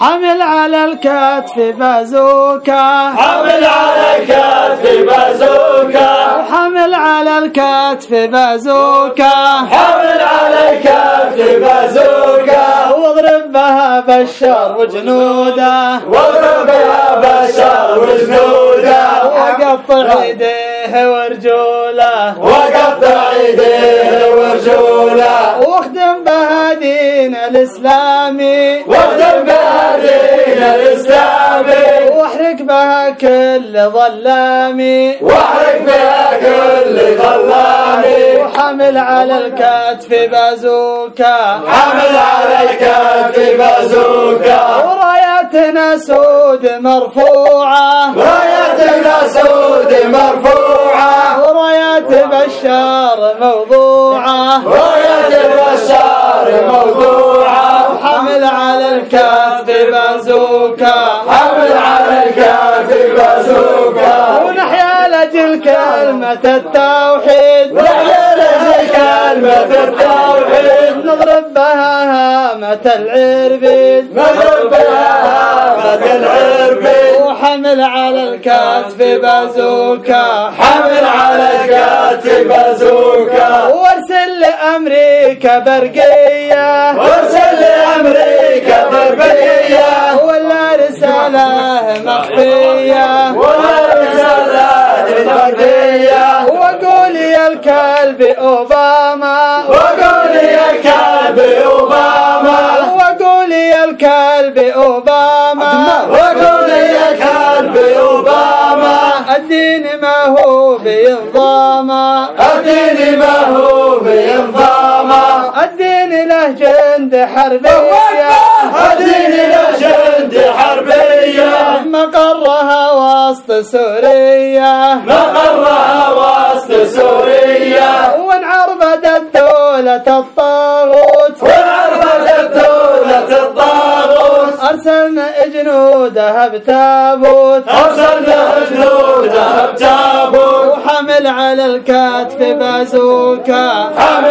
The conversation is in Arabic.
حمل على الكتف بازوكا. حمل على الكتف بازوكا. حمل على الكتف بازوكا. حمل على الكتف بازوكا. واضرب بها بشار وجنوده واضرب يا بشر وجنوده وقطع ايديه ورجوله وقطع ايديه دين الإسلامي. واخدم بها دين الإسلامي. واحرق بها كل ظلامي. واحرق بها كل ظلامي. وحمل على الكتف بازوكا. حمل على الكتف بازوكا. وراياتنا سود مرفوعة. رايتنا سود مرفوعة. ورايات بشار موضوعة. راية البشار موضوعة. الكتف بازوكا. حمل على الكتف بازوكا. ونحيا لأجل كلمة التوحيد. ونحيا لأجل كلمة التوحيد. نضرب بها هامة العربيد. نضرب بها هامة العربيد. وحمل على الكتف بازوكا. حمل على الكتف بازوكا. وارسل لأمريكا برقية. وارسل ولا رسالة بردية وقول يا الكلب أوباما. وقول يا كلب أوباما. وقول يا الكلب أوباما. وقول يا كلب أوباما. الدين ما هو بينظاما الدين ما هو بينظاما الدين له جند حربية. الدين لجند حربية مقرها وسط سوريا. مقرها وسط سوريا. وانعربدت دولة الطاغوت. وعربت دولة الطاغوت. أرسلنا جنودها بتابوت. أرسلنا جنودها بتابوت. وحمل على الكتف بازوكا. حمل